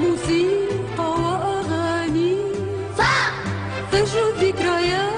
موسيقى وأغاني. فجر ذكريات.